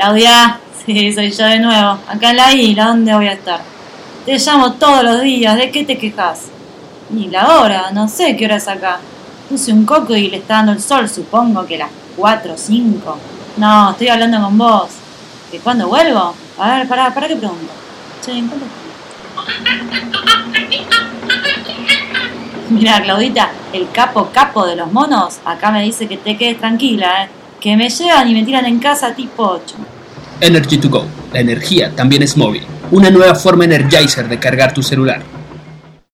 Claudia, sí, soy yo de nuevo. Acá en la isla, ¿dónde voy a estar? Te llamo todos los días, ¿de qué te quejas? Ni la hora, no sé qué hora es acá. Puse un coco y le está dando el sol, supongo que las 4 o 5. No, estoy hablando con vos. ¿De cuándo vuelvo? A ver, pará, ¿para qué pregunto? Che, ¿en cuánto Mira, Claudita, el capo capo de los monos acá me dice que te quedes tranquila, ¿eh? Que me llevan y me tiran en casa tipo 8. Energy to Go. La energía también es móvil. Una nueva forma Energizer de cargar tu celular.